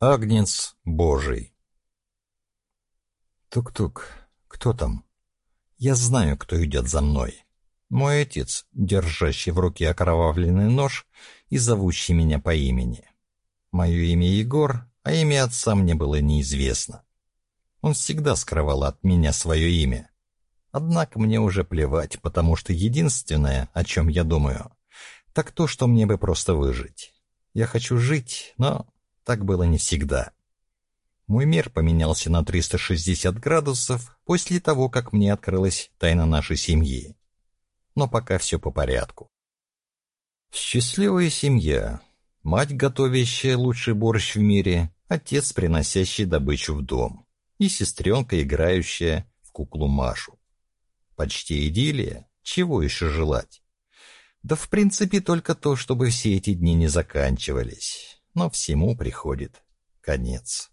Агнец Божий. Тук-тук. Кто там? Я знаю, кто идет за мной. Мой отец, держащий в руке окровавленный нож и зовущий меня по имени. Мое имя Егор, а имя отца мне было неизвестно. Он всегда скрывал от меня свое имя. Однако мне уже плевать, потому что единственное, о чем я думаю, так то, что мне бы просто выжить. Я хочу жить, но так было не всегда. Мой мир поменялся на 360 градусов после того, как мне открылась тайна нашей семьи. Но пока все по порядку. Счастливая семья. Мать, готовящая лучший борщ в мире, отец, приносящий добычу в дом, и сестренка, играющая в куклу Машу. Почти идиллия. Чего еще желать? Да в принципе только то, чтобы все эти дни не заканчивались но всему приходит конец.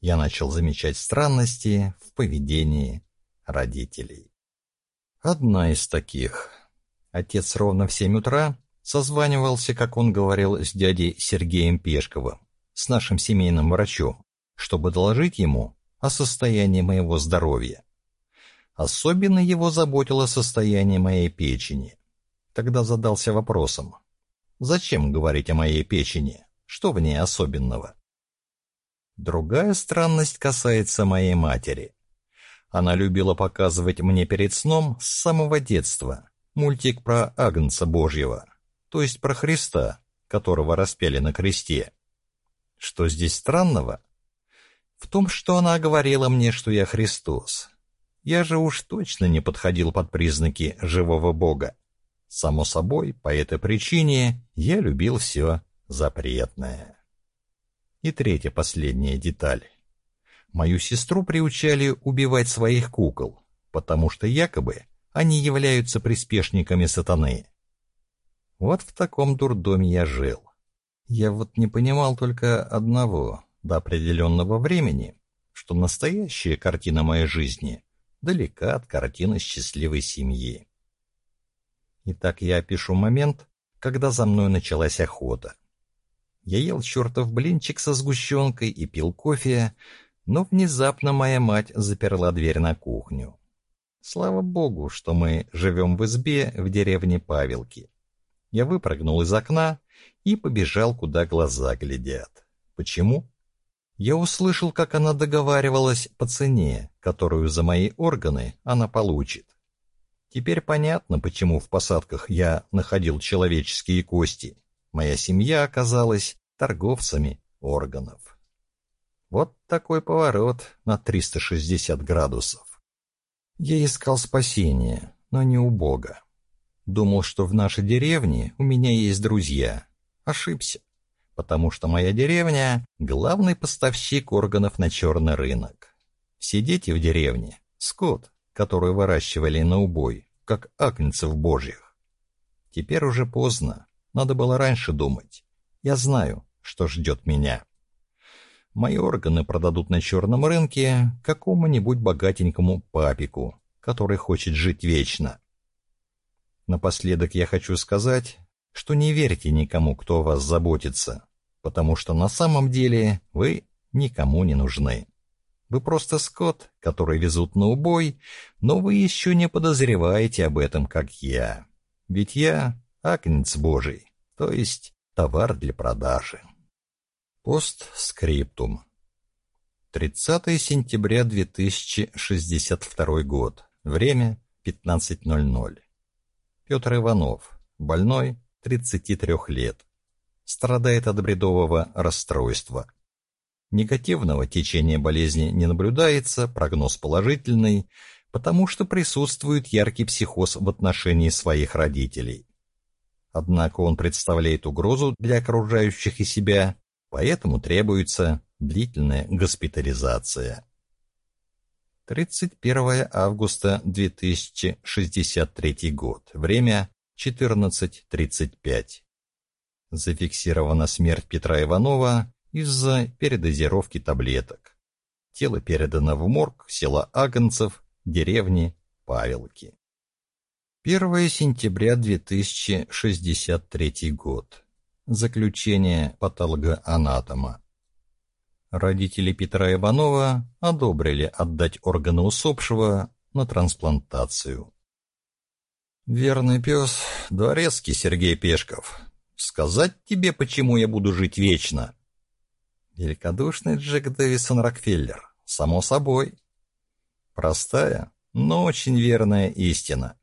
Я начал замечать странности в поведении родителей. Одна из таких. Отец ровно в семь утра созванивался, как он говорил, с дядей Сергеем Пешковым, с нашим семейным врачом, чтобы доложить ему о состоянии моего здоровья. Особенно его заботило состояние моей печени. Тогда задался вопросом, зачем говорить о моей печени? Что в ней особенного? Другая странность касается моей матери. Она любила показывать мне перед сном с самого детства мультик про Агнца Божьего, то есть про Христа, которого распяли на кресте. Что здесь странного? В том, что она говорила мне, что я Христос. Я же уж точно не подходил под признаки живого Бога. Само собой, по этой причине я любил все запретное. И третья последняя деталь. Мою сестру приучали убивать своих кукол, потому что якобы они являются приспешниками сатаны. Вот в таком дурдоме я жил. Я вот не понимал только одного до определенного времени, что настоящая картина моей жизни далека от картины счастливой семьи. Итак, я опишу момент, когда за мной началась охота. Я ел чертов блинчик со сгущенкой и пил кофе, но внезапно моя мать заперла дверь на кухню. Слава богу, что мы живем в избе в деревне Павелки. Я выпрыгнул из окна и побежал, куда глаза глядят. Почему? Я услышал, как она договаривалась по цене, которую за мои органы она получит. Теперь понятно, почему в посадках я находил человеческие кости. Моя семья оказалась торговцами органов. Вот такой поворот на 360 градусов. Я искал спасения, но не у Бога. Думал, что в нашей деревне у меня есть друзья. Ошибся, потому что моя деревня — главный поставщик органов на черный рынок. Все дети в деревне — скот, который выращивали на убой, как агнцев божьих. Теперь уже поздно. Надо было раньше думать. Я знаю, что ждет меня. Мои органы продадут на черном рынке какому-нибудь богатенькому папику, который хочет жить вечно. Напоследок я хочу сказать, что не верьте никому, кто о вас заботится, потому что на самом деле вы никому не нужны. Вы просто скот, который везут на убой, но вы еще не подозреваете об этом, как я. Ведь я Агнец Божий, то есть товар для продажи. Постскриптум. 30 сентября 2062 год. Время 15.00. Петр Иванов, больной, 33 лет. Страдает от бредового расстройства. Негативного течения болезни не наблюдается, прогноз положительный, потому что присутствует яркий психоз в отношении своих родителей. Однако он представляет угрозу для окружающих и себя, поэтому требуется длительная госпитализация. 31 августа 2063 год. Время 14.35. Зафиксирована смерть Петра Иванова из-за передозировки таблеток. Тело передано в морг села Агнцев, деревни Павелки. 1 сентября 2063 год. Заключение патологоанатома. Родители Петра Иванова одобрили отдать органы усопшего на трансплантацию. Верный пес, дворецкий Сергей Пешков. Сказать тебе, почему я буду жить вечно? Великодушный Джек Дэвисон Рокфеллер. Само собой. Простая, но очень верная истина.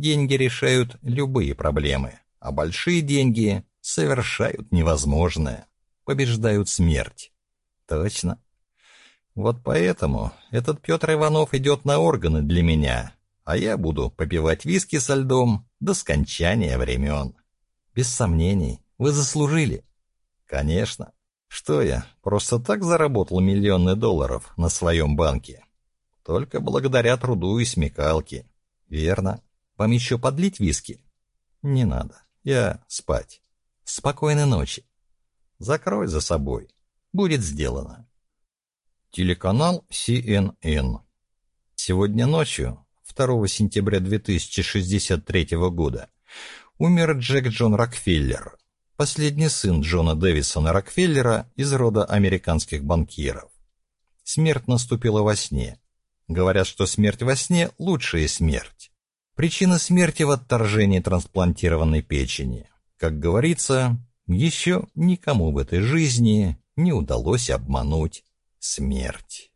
Деньги решают любые проблемы, а большие деньги совершают невозможное, побеждают смерть. Точно. Вот поэтому этот Петр Иванов идет на органы для меня, а я буду попивать виски со льдом до скончания времен. Без сомнений, вы заслужили. Конечно. Что я, просто так заработал миллионы долларов на своем банке? Только благодаря труду и смекалке. Верно. Вам еще подлить виски? Не надо. Я спать. Спокойной ночи. Закрой за собой. Будет сделано. Телеканал CNN. Сегодня ночью, 2 сентября 2063 года, умер Джек Джон Рокфеллер, последний сын Джона Дэвисона Рокфеллера из рода американских банкиров. Смерть наступила во сне. Говорят, что смерть во сне – лучшая смерть. Причина смерти в отторжении трансплантированной печени. Как говорится, еще никому в этой жизни не удалось обмануть смерть.